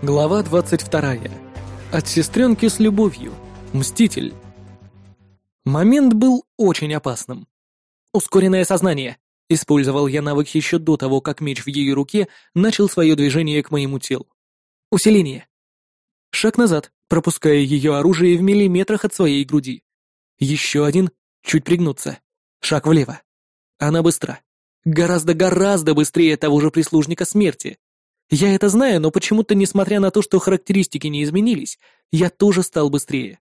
Глава 22. От сестренки с любовью. Мститель. Момент был очень опасным. Ускоренное сознание. Использовал я навык еще до того, как меч в ее руке начал свое движение к моему телу. Усиление. Шаг назад, пропуская ее оружие в миллиметрах от своей груди. Еще один, чуть пригнуться. Шаг влево. Она быстра. Гораздо-гораздо быстрее того же прислужника смерти. Я это знаю, но почему-то, несмотря на то, что характеристики не изменились, я тоже стал быстрее.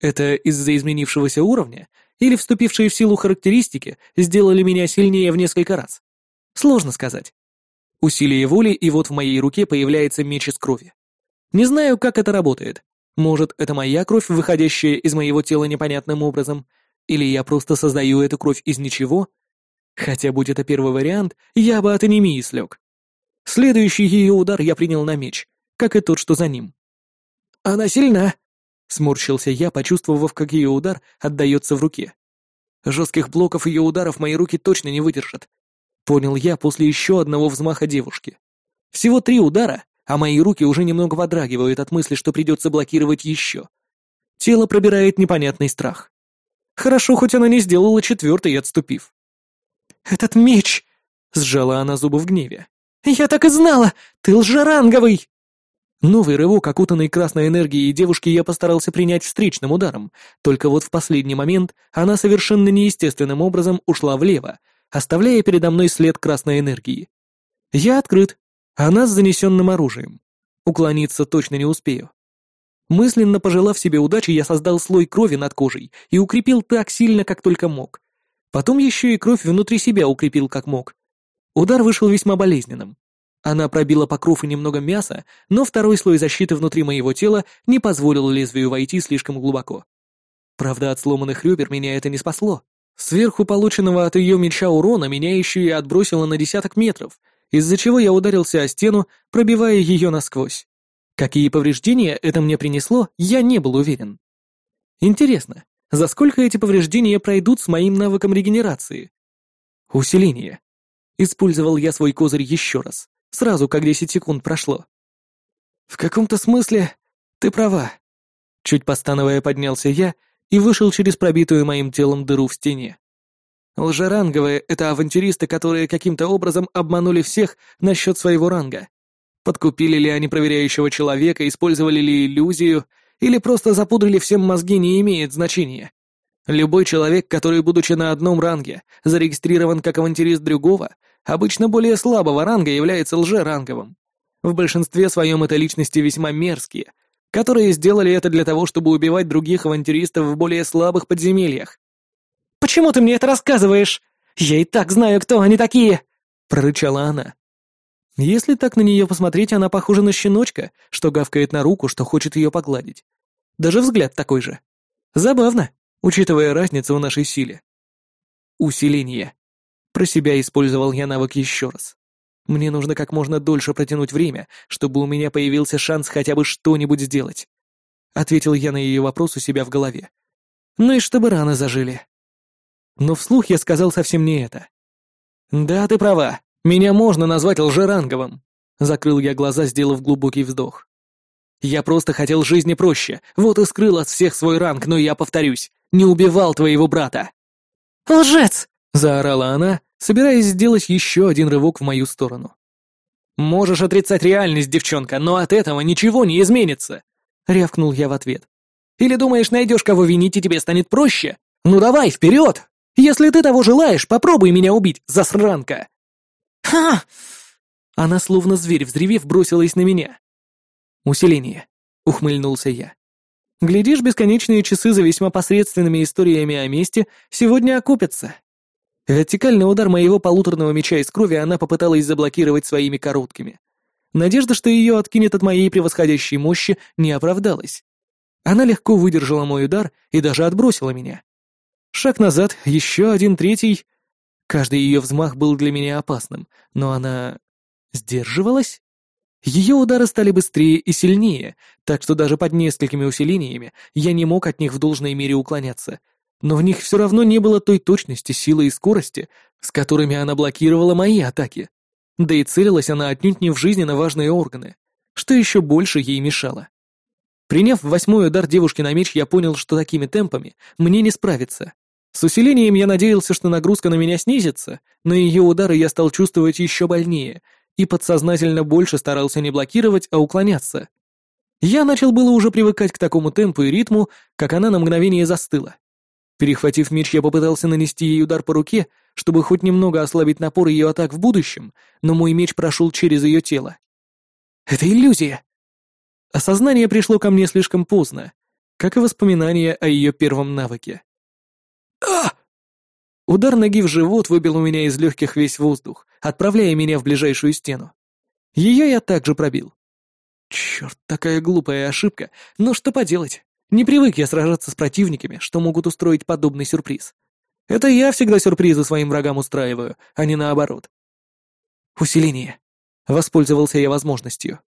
Это из-за изменившегося уровня или вступившие в силу характеристики сделали меня сильнее в несколько раз? Сложно сказать. Усилие воли, и вот в моей руке появляется меч из крови. Не знаю, как это работает. Может, это моя кровь, выходящая из моего тела непонятным образом, или я просто создаю эту кровь из ничего? Хотя, будь это первый вариант, я бы от анемии слег. Следующий ее удар я принял на меч, как и тот, что за ним. «Она сильна!» — сморщился я, почувствовав, как ее удар отдается в руке. Жестких блоков ее ударов мои руки точно не выдержат. Понял я после еще одного взмаха девушки. Всего три удара, а мои руки уже немного подрагивают от мысли, что придется блокировать еще. Тело пробирает непонятный страх. Хорошо, хоть она не сделала четвертый, отступив. «Этот меч!» — сжала она зубы в гневе. «Я так и знала! Ты лжеранговый!» Новый рывок, окутанный красной энергией девушки, я постарался принять встречным ударом, только вот в последний момент она совершенно неестественным образом ушла влево, оставляя передо мной след красной энергии. Я открыт, она с занесенным оружием. Уклониться точно не успею. Мысленно пожелав себе удачи, я создал слой крови над кожей и укрепил так сильно, как только мог. Потом еще и кровь внутри себя укрепил как мог. Удар вышел весьма болезненным. Она пробила покров и немного мяса, но второй слой защиты внутри моего тела не позволил лезвию войти слишком глубоко. Правда, от сломанных ребер меня это не спасло. Сверху полученного от ее меча урона меня еще и отбросило на десяток метров, из-за чего я ударился о стену, пробивая ее насквозь. Какие повреждения это мне принесло, я не был уверен. Интересно, за сколько эти повреждения пройдут с моим навыком регенерации? Усиление. Использовал я свой козырь еще раз, сразу как 10 секунд прошло. В каком-то смысле ты права. Чуть постановая поднялся я и вышел через пробитую моим телом дыру в стене. Лжеранговые — это авантюристы, которые каким-то образом обманули всех насчет своего ранга. Подкупили ли они проверяющего человека, использовали ли иллюзию, или просто запудрили всем мозги, не имеет значения. Любой человек, который, будучи на одном ранге, зарегистрирован как авантюрист другого, обычно более слабого ранга является лжеранговым. В большинстве своем это личности весьма мерзкие, которые сделали это для того, чтобы убивать других авантюристов в более слабых подземельях. «Почему ты мне это рассказываешь? Я и так знаю, кто они такие!» — прорычала она. Если так на нее посмотреть, она похожа на щеночка, что гавкает на руку, что хочет ее погладить. Даже взгляд такой же. Забавно учитывая разницу в нашей силе. Усиление. Про себя использовал я навык еще раз. Мне нужно как можно дольше протянуть время, чтобы у меня появился шанс хотя бы что-нибудь сделать. Ответил я на ее вопрос у себя в голове. Ну и чтобы раны зажили. Но вслух я сказал совсем не это. «Да, ты права. Меня можно назвать лжеранговым». Закрыл я глаза, сделав глубокий вздох. «Я просто хотел жизни проще, вот и скрыл от всех свой ранг, но я повторюсь не убивал твоего брата!» «Лжец!» — заорала она, собираясь сделать еще один рывок в мою сторону. «Можешь отрицать реальность, девчонка, но от этого ничего не изменится!» — рявкнул я в ответ. «Или думаешь, найдешь кого винить, и тебе станет проще? Ну давай, вперед! Если ты того желаешь, попробуй меня убить, засранка!» «Ха!» Она, словно зверь, взревев, бросилась на меня. «Усиление», — ухмыльнулся я. Глядишь, бесконечные часы за весьма посредственными историями о месте сегодня окупятся. Вертикальный удар моего полуторного меча из крови она попыталась заблокировать своими короткими. Надежда, что ее откинет от моей превосходящей мощи, не оправдалась. Она легко выдержала мой удар и даже отбросила меня. Шаг назад, еще один, третий. Каждый ее взмах был для меня опасным, но она... сдерживалась? Ее удары стали быстрее и сильнее, так что даже под несколькими усилениями я не мог от них в должной мере уклоняться. Но в них все равно не было той точности, силы и скорости, с которыми она блокировала мои атаки. Да и целилась она отнюдь не в жизненно важные органы. что еще больше ей мешало. Приняв восьмой удар девушки на меч, я понял, что такими темпами мне не справиться. С усилением я надеялся, что нагрузка на меня снизится, но ее удары я стал чувствовать еще больнее и подсознательно больше старался не блокировать, а уклоняться. Я начал было уже привыкать к такому темпу и ритму, как она на мгновение застыла. Перехватив меч, я попытался нанести ей удар по руке, чтобы хоть немного ослабить напор ее атак в будущем, но мой меч прошел через ее тело. Это иллюзия. Осознание пришло ко мне слишком поздно, как и воспоминания о ее первом навыке. А! Удар ноги в живот выбил у меня из легких весь воздух, отправляя меня в ближайшую стену. Ее я также пробил. Черт, такая глупая ошибка, но что поделать? Не привык я сражаться с противниками, что могут устроить подобный сюрприз. Это я всегда сюрпризы своим врагам устраиваю, а не наоборот. Усиление. Воспользовался я возможностью.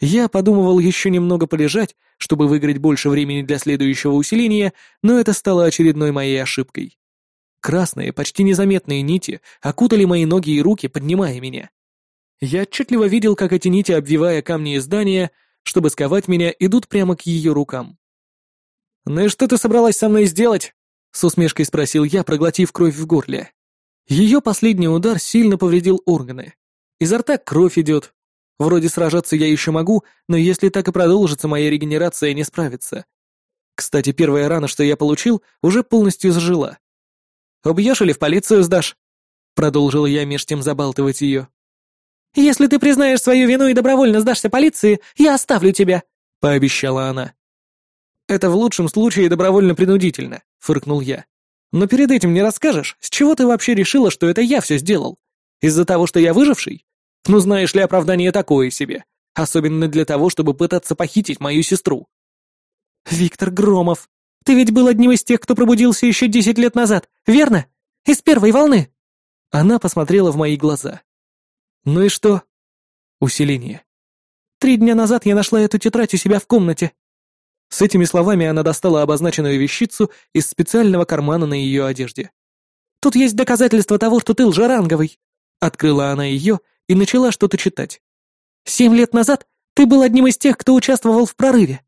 Я подумывал еще немного полежать, чтобы выиграть больше времени для следующего усиления, но это стало очередной моей ошибкой. Красные, почти незаметные нити окутали мои ноги и руки, поднимая меня. Я отчетливо видел, как эти нити, обвивая камни и здания, чтобы сковать меня, идут прямо к ее рукам. «Ну и что ты собралась со мной сделать?» — с усмешкой спросил я, проглотив кровь в горле. Ее последний удар сильно повредил органы. Изо рта кровь идет. Вроде сражаться я еще могу, но если так и продолжится, моя регенерация не справится. Кстати, первая рана, что я получил, уже полностью зажила. «Убьешь или в полицию сдашь?» Продолжил я меж тем забалтывать ее. «Если ты признаешь свою вину и добровольно сдашься полиции, я оставлю тебя», — пообещала она. «Это в лучшем случае добровольно-принудительно», — фыркнул я. «Но перед этим не расскажешь, с чего ты вообще решила, что это я все сделал? Из-за того, что я выживший? Ну, знаешь ли, оправдание такое себе. Особенно для того, чтобы пытаться похитить мою сестру». «Виктор Громов, ты ведь был одним из тех, кто пробудился еще десять лет назад, верно? Из первой волны?» Она посмотрела в мои глаза. «Ну и что?» «Усиление». «Три дня назад я нашла эту тетрадь у себя в комнате». С этими словами она достала обозначенную вещицу из специального кармана на ее одежде. «Тут есть доказательства того, что ты лжеранговый». Открыла она ее и начала что-то читать. «Семь лет назад ты был одним из тех, кто участвовал в прорыве.